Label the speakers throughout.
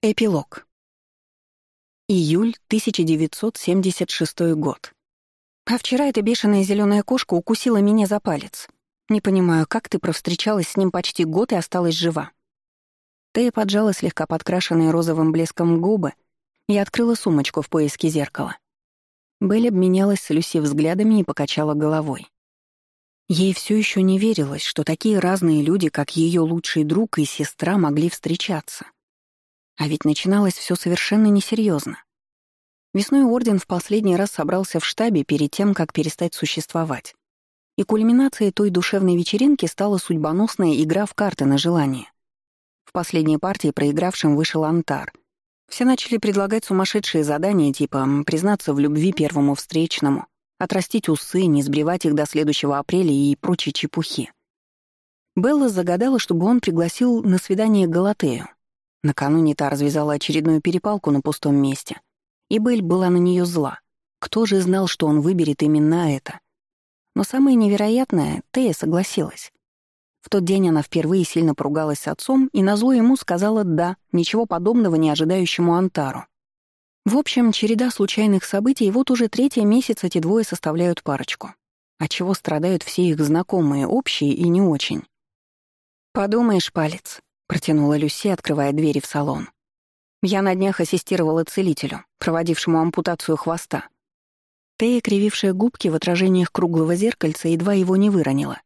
Speaker 1: Эпилог. Июль 1976 год. А вчера эта бешеная зеленая кошка укусила меня за палец. Не понимаю, как ты провстречалась с ним почти год и осталась жива. Тея поджала слегка подкрашенные розовым блеском губы и открыла сумочку в поиске зеркала. Белль обменялась с Люси взглядами и покачала головой. Ей все еще не верилось, что такие разные люди, как ее лучший друг и сестра, могли встречаться — а ведь начиналось все совершенно несерьезно. Весной Орден в последний раз собрался в штабе перед тем, как перестать существовать. И кульминацией той душевной вечеринки стала судьбоносная игра в карты на желание. В последней партии проигравшим вышел Антар. Все начали предлагать сумасшедшие задания типа признаться в любви первому встречному, отрастить усы, не сбривать их до следующего апреля и прочие чепухи. Белла загадала, чтобы он пригласил на свидание Галатею, Накануне та развязала очередную перепалку на пустом месте. И Бель была на нее зла. Кто же знал, что он выберет именно это? Но самое невероятное, Тея согласилась. В тот день она впервые сильно поругалась с отцом и назло ему сказала «да», ничего подобного не ожидающему Антару. В общем, череда случайных событий, вот уже третий месяц эти двое составляют парочку. От чего страдают все их знакомые, общие и не очень. «Подумаешь, палец», Протянула Люси, открывая двери в салон. Я на днях ассистировала целителю, проводившему ампутацию хвоста. Тея, кривившая губки в отражениях круглого зеркальца, едва его не выронила.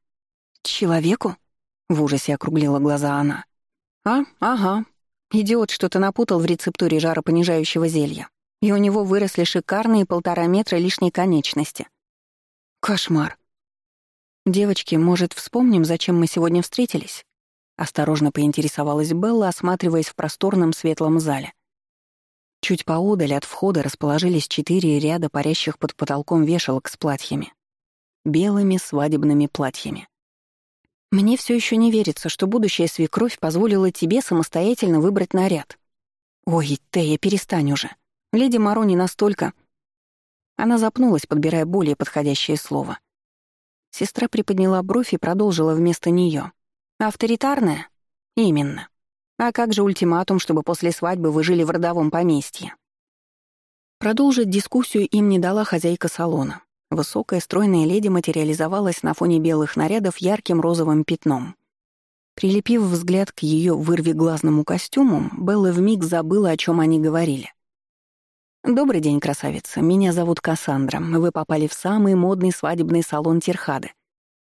Speaker 1: «Человеку?» — в ужасе округлила глаза она. «А, ага. Идиот что-то напутал в рецептуре жаропонижающего зелья, и у него выросли шикарные полтора метра лишней конечности. Кошмар. Девочки, может, вспомним, зачем мы сегодня встретились?» Осторожно поинтересовалась Белла, осматриваясь в просторном светлом зале. Чуть поодаль от входа расположились четыре ряда парящих под потолком вешалок с платьями. Белыми свадебными платьями. Мне все еще не верится, что будущая свекровь позволила тебе самостоятельно выбрать наряд. Ой, Тея, перестань уже. Леди Маро не настолько... Она запнулась, подбирая более подходящее слово. Сестра приподняла бровь и продолжила вместо нее. Авторитарная? Именно. А как же ультиматум, чтобы после свадьбы вы жили в родовом поместье? Продолжить дискуссию им не дала хозяйка салона. Высокая, стройная леди материализовалась на фоне белых нарядов ярким розовым пятном. Прилепив взгляд к ее вырвиглазному костюму, Белла вмиг забыла, о чем они говорили. «Добрый день, красавица. Меня зовут Кассандра. Вы попали в самый модный свадебный салон Тирхады.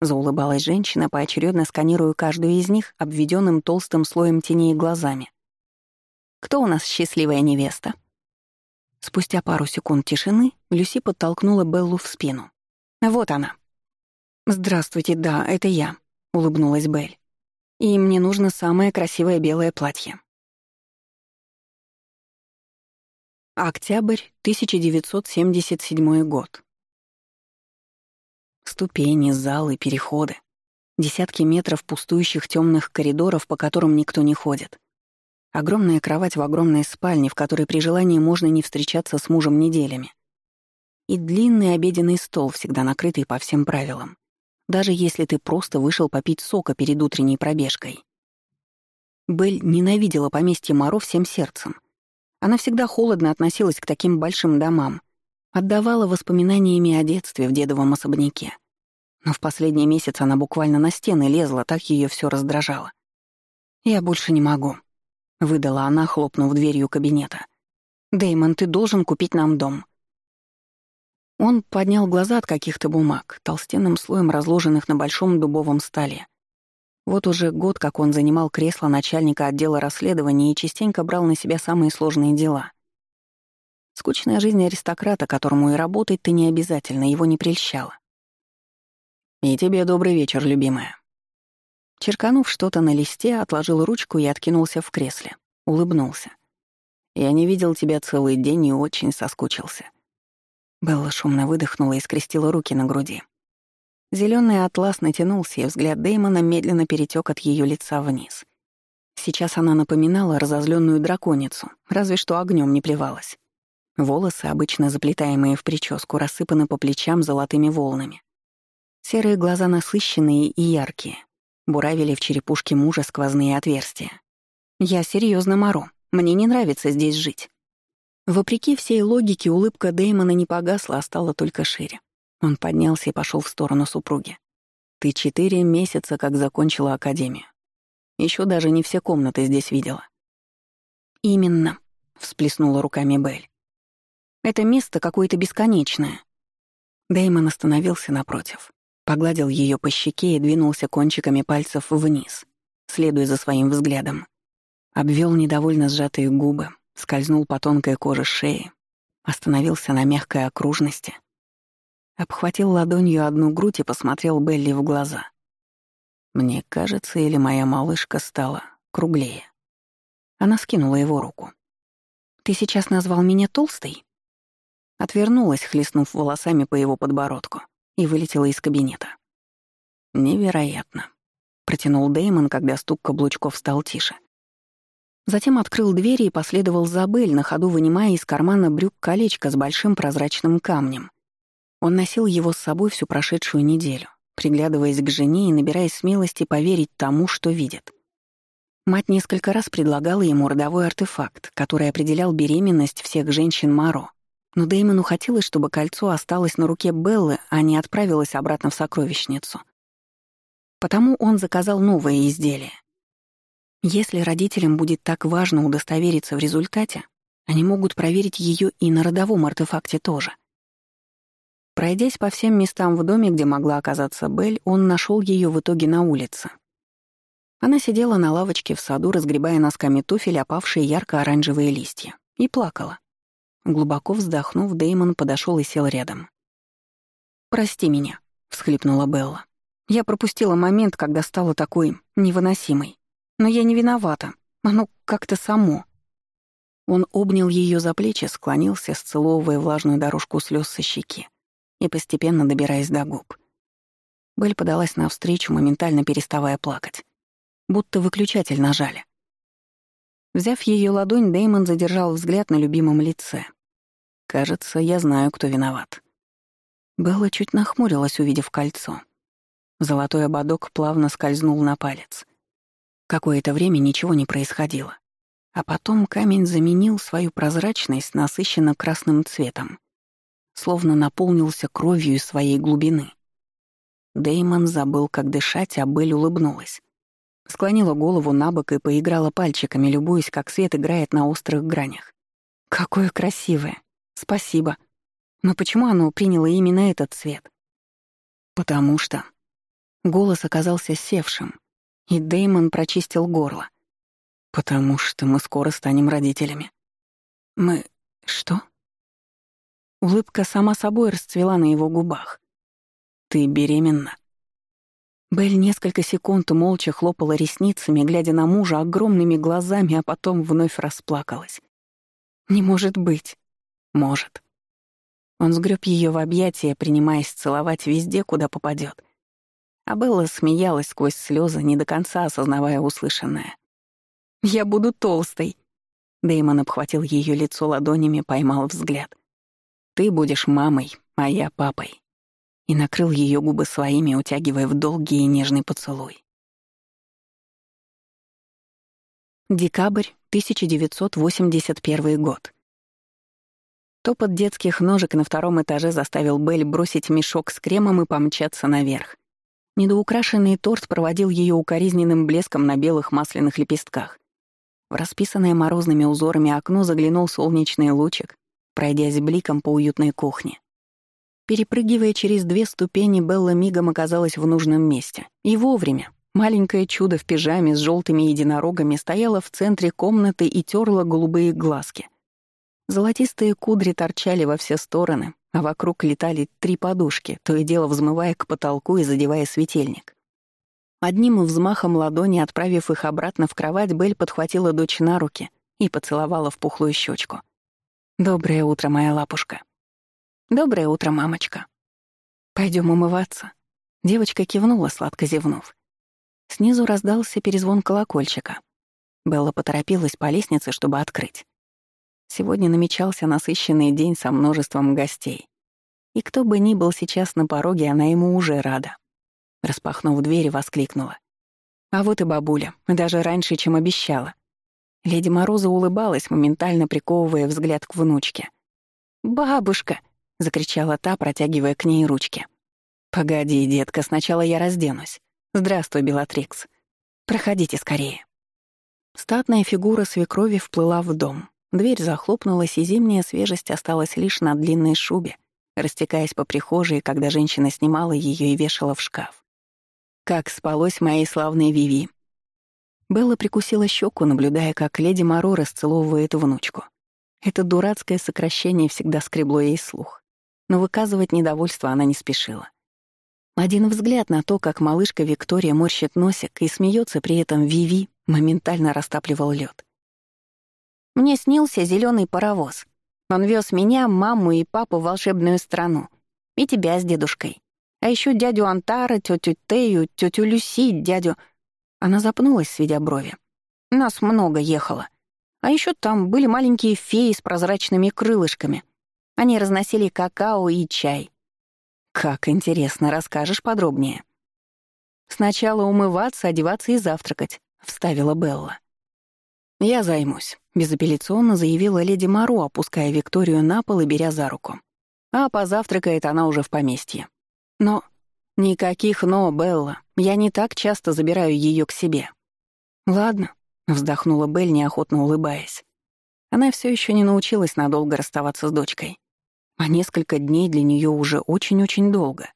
Speaker 1: Заулыбалась женщина, поочередно сканируя каждую из них, обведенным толстым слоем теней глазами. «Кто у нас счастливая невеста?» Спустя пару секунд тишины Люси подтолкнула Беллу в спину. «Вот она». «Здравствуйте, да, это я», — улыбнулась Белль. «И мне нужно самое красивое белое платье». Октябрь 1977 год. Ступени, залы, переходы. Десятки метров пустующих темных коридоров, по которым никто не ходит. Огромная кровать в огромной спальне, в которой при желании можно не встречаться с мужем неделями. И длинный обеденный стол, всегда накрытый по всем правилам. Даже если ты просто вышел попить сока перед утренней пробежкой. Белль ненавидела поместье Моро всем сердцем. Она всегда холодно относилась к таким большим домам, Отдавала воспоминаниями о детстве в дедовом особняке. Но в последний месяц она буквально на стены лезла, так ее все раздражало. «Я больше не могу», — выдала она, хлопнув дверью кабинета. Деймон, ты должен купить нам дом». Он поднял глаза от каких-то бумаг, толстенным слоем разложенных на большом дубовом столе. Вот уже год, как он занимал кресло начальника отдела расследований и частенько брал на себя самые сложные дела. Скучная жизнь аристократа, которому и работать ты не обязательно, его не прельщала. «И тебе добрый вечер, любимая». Черканув что-то на листе, отложил ручку и откинулся в кресле. Улыбнулся. «Я не видел тебя целый день и очень соскучился». Белла шумно выдохнула и скрестила руки на груди. Зелёный атлас натянулся, и взгляд Дэймона медленно перетек от ее лица вниз. Сейчас она напоминала разозленную драконицу, разве что огнем не плевалась. Волосы, обычно заплетаемые в прическу, рассыпаны по плечам золотыми волнами. Серые глаза насыщенные и яркие. Буравили в черепушке мужа сквозные отверстия. «Я серьезно Маро», Мне не нравится здесь жить». Вопреки всей логике, улыбка Дэймона не погасла, а стала только шире. Он поднялся и пошел в сторону супруги. «Ты четыре месяца как закончила академию. Еще даже не все комнаты здесь видела». «Именно», — всплеснула руками Белль. «Это место какое-то бесконечное». Дэймон остановился напротив, погладил ее по щеке и двинулся кончиками пальцев вниз, следуя за своим взглядом. Обвел недовольно сжатые губы, скользнул по тонкой коже шеи, остановился на мягкой окружности, обхватил ладонью одну грудь и посмотрел Белли в глаза. Мне кажется, или моя малышка стала круглее. Она скинула его руку. «Ты сейчас назвал меня толстой?» Отвернулась, хлестнув волосами по его подбородку, и вылетела из кабинета. «Невероятно», — протянул Деймон, когда стук каблучков стал тише. Затем открыл двери и последовал за Белль, на ходу вынимая из кармана брюк колечко с большим прозрачным камнем. Он носил его с собой всю прошедшую неделю, приглядываясь к жене и набираясь смелости поверить тому, что видит. Мать несколько раз предлагала ему родовой артефакт, который определял беременность всех женщин Маро. Но Дэймону хотелось, чтобы кольцо осталось на руке Беллы, а не отправилось обратно в сокровищницу. Потому он заказал новое изделие — если родителям будет так важно удостовериться в результате, они могут проверить ее и на родовом артефакте тоже. Пройдясь по всем местам в доме, где могла оказаться Белль, он нашел ее в итоге на улице. Она сидела на лавочке в саду, разгребая носками туфель опавшие ярко-оранжевые листья, и плакала. Глубоко вздохнув, Деймон подошел и сел рядом. «Прости меня», — всхлипнула Белла. «Я пропустила момент, когда стала такой невыносимой. Но я не виновата. Оно как-то само. Он обнял ее за плечи, склонился, сцеловывая влажную дорожку слез со щеки и постепенно добираясь до губ. Белль подалась навстречу, моментально переставая плакать. Будто выключатель нажали. Взяв ее ладонь, Деймон задержал взгляд на любимом лице. «Кажется, я знаю, кто виноват». Белла чуть нахмурилась, увидев кольцо. Золотой ободок плавно скользнул на палец. Какое-то время ничего не происходило. А потом камень заменил свою прозрачность насыщенно красным цветом, словно наполнился кровью из своей глубины. Деймон забыл, как дышать, а Белль улыбнулась. Склонила голову на бок и поиграла пальчиками, любуясь, как свет играет на острых гранях. «Какое красивое! Спасибо! Но почему оно приняло именно этот цвет?» «Потому что...» Голос оказался севшим, и Деймон прочистил горло. «Потому что мы скоро станем родителями». «Мы... что?» Улыбка сама собой расцвела на его губах. «Ты беременна». Белль несколько секунд молча хлопала ресницами, глядя на мужа огромными глазами, а потом вновь расплакалась. «Не может быть». «Может». Он сгреб ее в объятия, принимаясь целовать везде, куда попадет, а Белла смеялась сквозь слезы, не до конца осознавая услышанное. «Я буду толстой!» Дэймон обхватил ее лицо ладонями, поймал взгляд. «Ты будешь мамой, а я папой». И накрыл ее губы своими, утягивая в долгий и нежный поцелуй. Декабрь 1981 год. Топот детских ножек на втором этаже заставил Белль бросить мешок с кремом и помчаться наверх. Недоукрашенный торт проводил ее укоризненным блеском на белых масляных лепестках. В расписанное морозными узорами окно заглянул солнечный лучик, пройдясь бликом по уютной кухне. Перепрыгивая через две ступени, Белла мигом оказалась в нужном месте. И вовремя. Маленькое чудо в пижаме с желтыми единорогами стояло в центре комнаты и терло голубые глазки. Золотистые кудри торчали во все стороны, а вокруг летали три подушки, то и дело взмывая к потолку и задевая светильник. Одним взмахом ладони, отправив их обратно в кровать, Белль подхватила дочь на руки и поцеловала в пухлую щечку. «Доброе утро, моя лапушка». «Доброе утро, мамочка». Пойдем умываться». Девочка кивнула, сладко зевнув. Снизу раздался перезвон колокольчика. Белла поторопилась по лестнице, чтобы открыть. Сегодня намечался насыщенный день со множеством гостей. И кто бы ни был сейчас на пороге, она ему уже рада. Распахнув дверь, воскликнула. «А вот и бабуля, даже раньше, чем обещала. Леди Мороза улыбалась, моментально приковывая взгляд к внучке. «Бабушка!» — закричала та, протягивая к ней ручки. «Погоди, детка, сначала я разденусь. Здравствуй, Белатрикс. Проходите скорее». Статная фигура свекрови вплыла в дом. Дверь захлопнулась, и зимняя свежесть осталась лишь на длинной шубе, растекаясь по прихожей, когда женщина снимала ее и вешала в шкаф. Как спалось моей славной Виви. Белла прикусила щеку, наблюдая, как леди Моро расцеловывает внучку. Это дурацкое сокращение всегда скребло ей слух. Но выказывать недовольство она не спешила. Один взгляд на то, как малышка Виктория морщит носик и смеется при этом Виви, моментально растапливал лед. Мне снился зеленый паровоз. Он вез меня, маму и папу в волшебную страну. И тебя с дедушкой. А еще дядю Антара, тетю Тею, тетю Люси, дядю... Она запнулась, сведя брови. Нас много ехало. А еще там были маленькие феи с прозрачными крылышками. Они разносили какао и чай. Как интересно, расскажешь подробнее. Сначала умываться, одеваться и завтракать, вставила Белла. Я займусь, безапелляционно заявила леди Мару, опуская Викторию на пол и беря за руку. А позавтракает она уже в поместье. Но никаких «но», Белла. Я не так часто забираю ее к себе. Ладно, вздохнула Белль, неохотно улыбаясь. Она все еще не научилась надолго расставаться с дочкой. А несколько дней для нее уже очень-очень долго.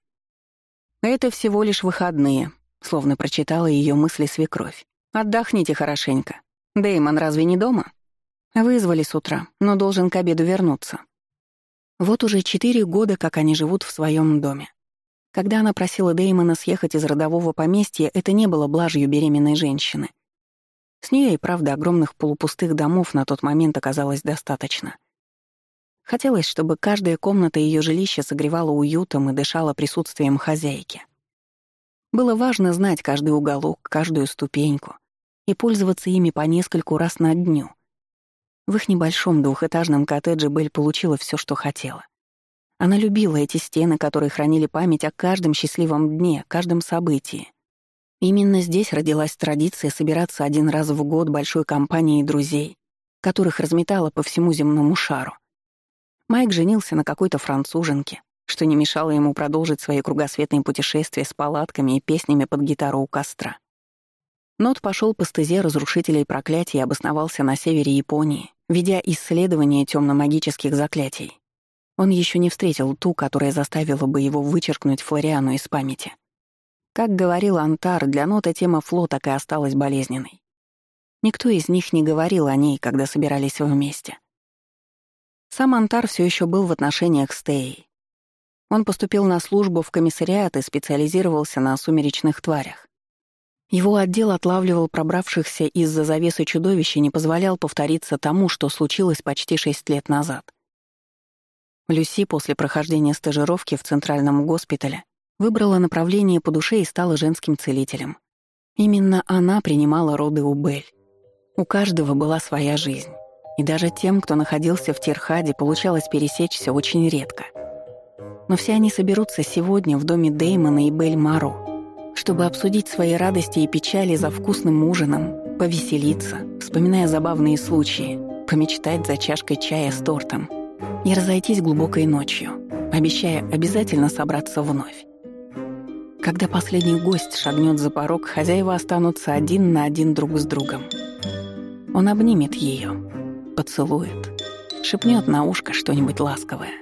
Speaker 1: Это всего лишь выходные, словно прочитала ее мысли свекровь. Отдохните хорошенько. Дэймон разве не дома? Вызвали с утра, но должен к обеду вернуться. Вот уже четыре года, как они живут в своем доме. Когда она просила Дэймона съехать из родового поместья, это не было блажью беременной женщины. С нее и правда огромных полупустых домов на тот момент оказалось достаточно. Хотелось, чтобы каждая комната ее жилища согревала уютом и дышала присутствием хозяйки. Было важно знать каждый уголок, каждую ступеньку и пользоваться ими по нескольку раз на дню. В их небольшом двухэтажном коттедже Белль получила все, что хотела. Она любила эти стены, которые хранили память о каждом счастливом дне, каждом событии. Именно здесь родилась традиция собираться один раз в год большой компанией друзей, которых разметала по всему земному шару. Майк женился на какой-то француженке, что не мешало ему продолжить свои кругосветные путешествия с палатками и песнями под гитару у костра. Нот пошел по стезе разрушителей проклятий и обосновался на севере Японии, ведя исследование темно-магических заклятий. Он еще не встретил ту, которая заставила бы его вычеркнуть Флориану из памяти. Как говорил Антар, для Нота тема Фло так и осталась болезненной. Никто из них не говорил о ней, когда собирались вместе. Сам Антар все еще был в отношениях с Теей. Он поступил на службу в комиссариат и специализировался на сумеречных тварях. Его отдел отлавливал пробравшихся из-за завесы чудовищ и не позволял повториться тому, что случилось почти шесть лет назад — Люси после прохождения стажировки в Центральном госпитале выбрала направление по душе и стала женским целителем. Именно она принимала роды у Бель. У каждого была своя жизнь. И даже тем, кто находился в Терхаде, получалось пересечься очень редко. Но все они соберутся сегодня в доме Деймона и Бель Маро, чтобы обсудить свои радости и печали за вкусным ужином, повеселиться, вспоминая забавные случаи, помечтать за чашкой чая с тортом — и разойтись глубокой ночью, обещая обязательно собраться вновь. Когда последний гость шагнет за порог, хозяева останутся один на один друг с другом. Он обнимет ее, поцелует, шепнет на ушко что-нибудь ласковое.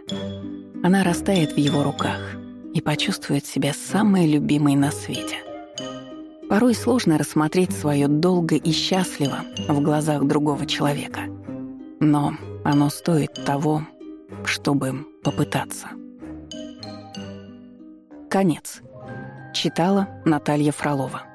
Speaker 1: Она растает в его руках и почувствует себя самой любимой на свете. Порой сложно рассмотреть свое долго и счастливо в глазах другого человека. Но оно стоит того, чтобы попытаться. Конец. Читала Наталья Фролова.